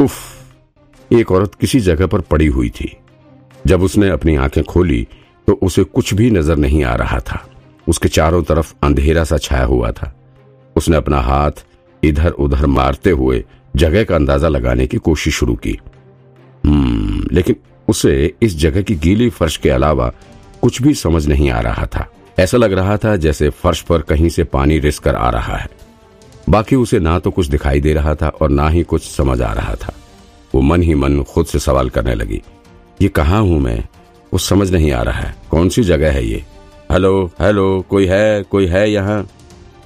उफ, एक औरत किसी जगह पर पड़ी हुई थी। जब उसने अपनी आँखें खोली तो उसे कुछ भी नज़र नहीं आ रहा था। उसके चारों तरफ़ अंधेरा सा छाया हुआ था। उसने अपना हाथ इधर उधर मारते हुए जगह का अंदाज़ा लगाने की कोशिश शुरू की। हम्म लेकिन उसे इस जगह की गीली फर्श के अलावा कुछ भी समझ नहीं आ रहा था। ऐसा लग रहा था जैसे फर्श पर कहीं से पानी रिस कर आ रहा है। बाकी उसे ना तो कुछ दिखाई दे रहा था और ना ही कुछ समझ आ रहा था। वो मन ही मन खुद से सवाल करने लगी, ये कहाँ हूँ मैं? कुछ समझ नहीं आ रहा है। कौन सी जगह है ये? हेलो हेलो, कोई है कोई है यहाँ?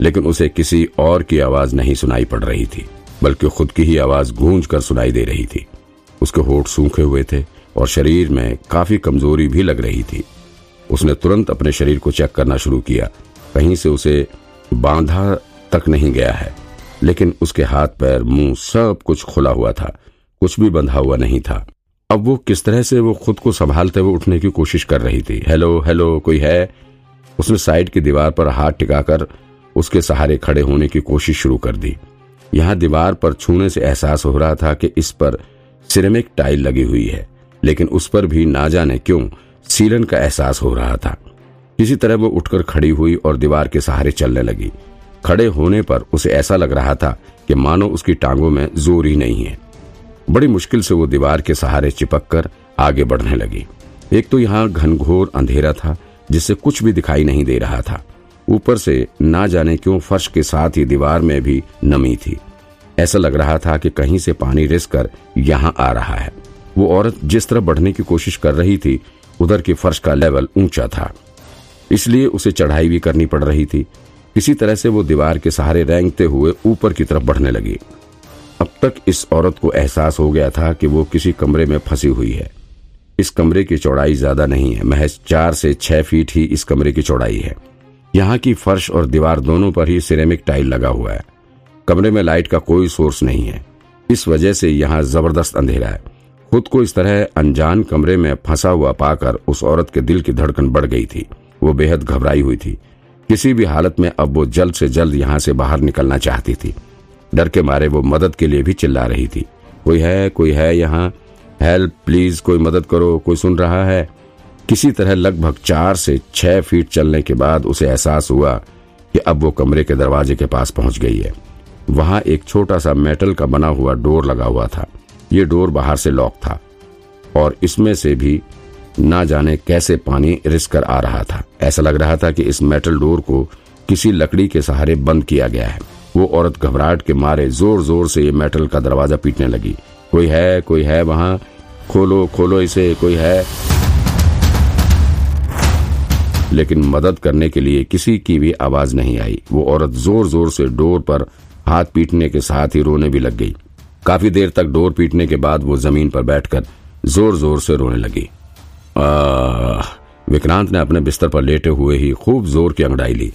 लेकिन उसे किसी और की आवाज़ नहीं सुनाई पड़ रही थी, बल्कि खुद की ही आवाज़ गूंज कर सुनाई दे रही थी। उसके होठ सूखे हुए थे और शरीर में काफ़ी कमज़ोरी भी लग रही थी। उसने तुरंत अपने शरीर को चेक करना शुरू किया। कहीं से उसे बांधा तक नहीं गया है। लेकिन उसके हाथ पैर, मुँह सब कुछ खुला हुआ था। कुछ भी बंधा हुआ नहीं था। अब वो किस तरह से वो खुद को संभालते हुए उठने की कोशिश कर रही थी? हेलो हेलो, कोई है? उसने साइड की दीवार पर हाथ टिकाकर उसके सहारे खड़े होने की कोशिश शुरू कर दी। यहाँ दीवार पर छूने से एहसास हो रहा था कि इस पर सिरेमिक टाइल लगी हुई है। लेकिन उस पर भी ना जाने क्यों सीलन का एहसास हो रहा था। किसी तरह वो उठकर खड़ी हुई और दीवार के सहारे चलने लगी। खड़े होने पर उसे ऐसा लग रहा था कि मानो उसकी टांगों में ज़ोर ही नहीं है। बड़ी मुश्किल से वो दीवार के सहारे चिपक कर आगे बढ़ने लगी। एक तो यहाँ घनघोर अंधेरा था, जिससे कुछ भी दिखाई नहीं दे रहा था। ऊपर से ना जाने क्यों फर्श के साथ ही दीवार में भी नमी थी। ऐसा लग रहा था कि कहीं से पानी रिस कर यहाँ आ रहा है। वो औरत जिस तरह बढ़ने की कोशिश कर रही थी, उधर की फर्श का लेवल ऊँचा था। इसलिए उसे चढ़ाई भी करनी पड़ रही थी। किसी तरह से वो दीवार के सहारे रेंगते हुए ऊपर की तरफ़ बढ़ने लगी। अब तक इस औरत को एहसास हो गया था कि वो किसी कमरे में फंसी हुई है। इस कमरे की चौड़ाई ज़्यादा नहीं है, महज चार से छह फीट ही इस कमरे की चौड़ाई है। यहाँ की फर्श और दीवार दोनों पर ही सिरेमिक टाइल लगा हुआ है। कमरे में लाइट का कोई सोर्स नहीं है। इस वजह से यहाँ ज़बरदस्त अंधेरा है। खुद को इस तरह अनजान कमरे में फंसा हुआ पाकर उस औरत के दिल की धड़कन बढ़ गई थी। वो बेहद घबराई हुई थी। किसी भी हालत में अब वो जल्द से जल्द यहाँ से बाहर निकलना चाहती थी। डर के मारे वो मदद के लिए भी चिल्ला रही थी। कोई है कोई है यहाँ? हेल्प प्लीज़ कोई मदद करो, कोई सुन रहा है? किसी तरह लगभग चार से छह फीट चलने के बाद उसे एहसास हुआ कि अब वो कमरे के दरवाजे के पास पहुँच गई है। वहाँ एक छोटा सा मेटल का बना हुआ डोर लगा हुआ था। ये डोर बाहर से लॉक था। और इसमें से भी ना जाने कैसे पानी रिस कर आ रहा था। ऐसा लग रहा था कि इस मेटल डोर को किसी लकड़ी के सहारे बंद किया गया है। वो औरत घबराहट के मारे ज़ोर ज़ोर से ये मेटल का दरवाज़ा पीटने लगी। कोई है कोई है वहाँ? खोलो खोलो इसे, कोई है? लेकिन मदद करने के लिए किसी की भी आवाज़ नहीं आई। वो औरत ज़ोर ज़ोर से डोर पर हाथ पीटने के साथ ही रोने भी लग गई। काफ़ी देर तक डोर पीटने के बाद वो ज़मीन पर बैठकर ज़ोर ज़ोर से रोने लगी। विक्रांत ने अपने बिस्तर पर लेटे हुए ही खूब ज़ोर की अंगड़ाई ली।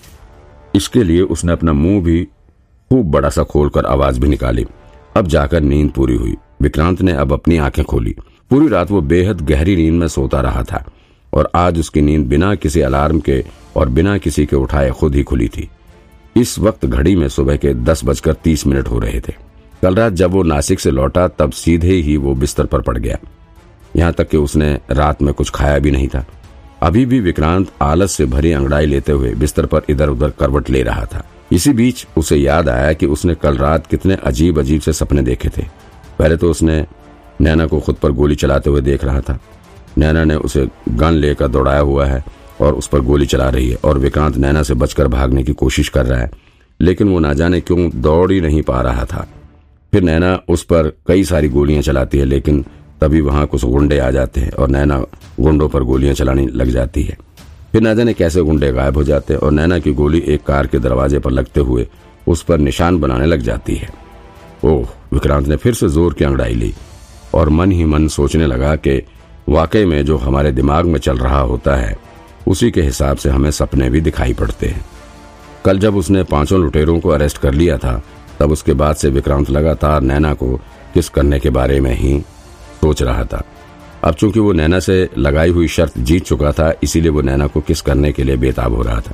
इसके लिए उसने अपना मुँह भी खूब बड़ा सा खोलकर आवाज़ भी निकाली। अब जाकर नींद पूरी हुई। विक्रांत ने अब अपनी आँखें खोली। पूरी रात वो बेहद गहरी नींद में सोता रहा था और आज उसकी नींद बिना किसी अलार्म के और बिना किसी के उठाए खुद ही खुली थी। इस वक्त घड़ी में सुबह के दस बजकर तीस मिनट हो रहे थे। कल रात जब वो नासिक से लौटा, तब सीधे ही वो बिस्तर पर पड़ गया। यहाँ तक कि उसने रात में कुछ खाया भी नहीं था। अभी भी विक्रांत आलस से भरी अंगड़ाई लेते हुए बिस्तर पर इधर उधर करवट ले रहा था। इसी बीच उसे याद आया कि उसने कल रात कितने अजीब अजीब से सपने देखे थे। पहले तो उसने नैना को खुद पर गोली चलाते हुए देख रहा था। नैना ने उसे गन लेकर दौड़ाया हुआ है और उस पर गोली चला रही है और विक्रांत नैना से बचकर भागने की कोशिश कर रहा है। लेकिन वो ना जाने क्यों दौड़ ही नहीं पा रहा था। फिर नैना उस पर कई सारी गोलियाँ चलाती है, लेकिन तभी वहाँ कुछ गुंडे आ जाते हैं और नैना गुंडों पर गोलियाँ चलाने लग जाती है। फिर ना जाने कैसे गुंडे गायब हो जाते हैं और नैना की गोली एक कार के दरवाजे पर लगते हुए उस पर निशान बनाने लग जाती है। ओह, विक्रांत ने फिर से ज़ोर की अंगड़ाई ली और मन ही मन सोचने लगा कि वाकई में जो हमारे दिमाग में चल रहा होता है, उसी के हिसाब से हमें सपने भी दिखाई पड़ते हैं। कल जब उसने पाँचों लुटेरों को अरेस्ट कर लिया था, तब उसके बाद से विक्रांत लगातार नैना को किस करने के बारे में ही सोच रहा था। अब चूँकि वो नैना से लगाई हुई शर्त जीत चुका था, इसीलिए वो नैना को किस करने के लिए बेताब हो रहा था।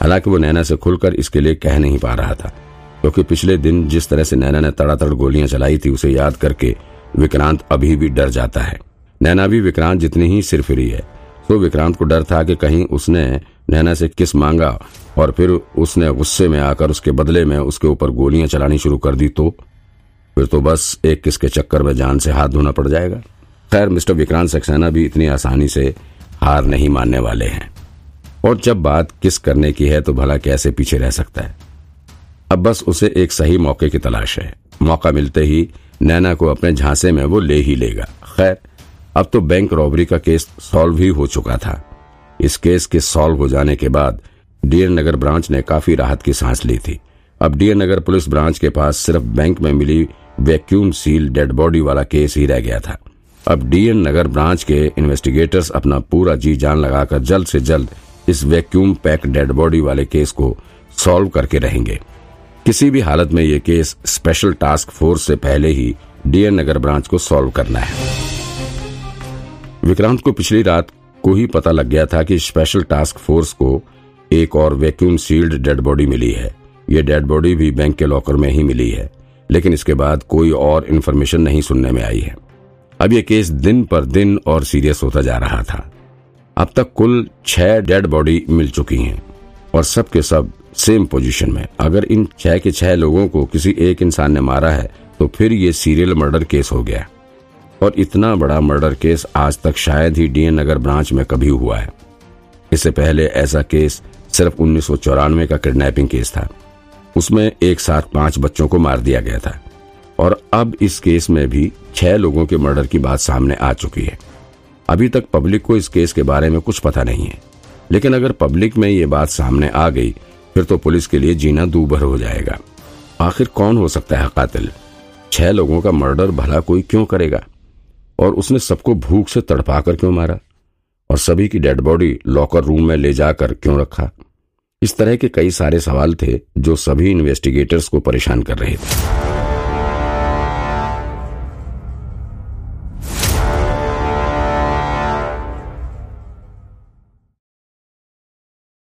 हालाँकि वो नैना से खुलकर इसके लिए कह नहीं पा रहा था, क्योंकि तो पिछले दिन जिस तरह से नैना ने तड़ातड़ गोलियाँ चलाई थी, उसे याद करके विक्रांत अभी भी डर जाता है। नैना भी विक्रांत जितनी ही सिर फिरी है तो विक्रांत को डर था कि कहीं उसने नैना से किस मांगा और फिर उसने गुस्से में आकर उसके बदले में उसके ऊपर गोलियाँ चलानी शुरू कर दी तो फिर तो बस एक किस के चक्कर में जान से हाथ धोना पड़ जाएगा। खैर, मिस्टर विक्रांत सक्सेना भी इतनी आसानी से हार नहीं मानने वाले हैं। और जब बात किस करने की है तो भला कैसे पीछे रह सकता है? अब बस उसे एक सही मौके की तलाश है। मौका मिलते ही नैना को अपने झांसे में वो ले ही लेगा। खैर, अब तो बैंक रॉबरी का केस सॉल्व ही हो चुका था। इस केस के सॉल्व हो जाने के बाद डीएन नगर ब्रांच ने काफ़ी राहत की सांस ली थी। अब डीएन नगर पुलिस ब्रांच के पास सिर्फ़ बैंक में मिली वैक्यूम सील डेड बॉडी वाला केस ही रह गया था। अब डीएन नगर ब्रांच के इन्वेस्टिगेटर्स अपना पूरा जी जान लगाकर जल्द से जल्द इस वैक्यूम पैक डेड बॉडी वाले केस को सॉल्व करके रहेंगे। किसी भी हालत में ये केस स्पेशल टास्क फोर्स से पहले ही डीएन नगर ब्रांच को सॉल्व करना है। विक्रांत को पिछली रात को ही पता लग गया था कि स्पेशल टास्क फोर्स को एक और वैक्यूम सील्ड डेड बॉडी मिली है। ये डेड बॉडी भी बैंक के लॉकर में ही मिली है। लेकिन इसके बाद कोई और इन्फॉर्मेशन नहीं सुनने में आई है। अब यह केस दिन पर दिन और सीरियस होता जा रहा था। अब तक कुल छह डेड बॉडी मिल चुकी हैं और सब के सब सेम पोजीशन में। अगर इन छह के छह लोगों को किसी एक इंसान ने मारा है तो फिर ये सीरियल मर्डर केस हो गया। और इतना बड़ा मर्डर केस आज तक शायद ही डीएन नगर ब्रांच में कभी हुआ है। इससे पहले ऐसा केस सिर्फ़ उन्नीस सौ चौरानवे का किडनैपिंग केस था। उसमें एक साथ पाँच बच्चों को मार दिया गया था। और अब इस केस में भी छह लोगों के मर्डर की बात सामने आ चुकी है। अभी तक पब्लिक को इस केस के बारे में कुछ पता नहीं है। लेकिन अगर पब्लिक में ये बात सामने आ गई, फिर तो पुलिस के लिए जीना दूभर हो जाएगा। आखिर कौन हो सकता है कातिल? छह लोगों का मर्डर भला कोई क्यों करेगा? और उसने सबको भूख से तड़पाकर क्यों मारा? और सभी की डेड बॉडी लॉकर रूम में ले जाकर क्यों रखा? इस तरह के कई सारे सवाल थे जो सभी इन्वेस्टिगेटर्स को परेशान कर रहे थे।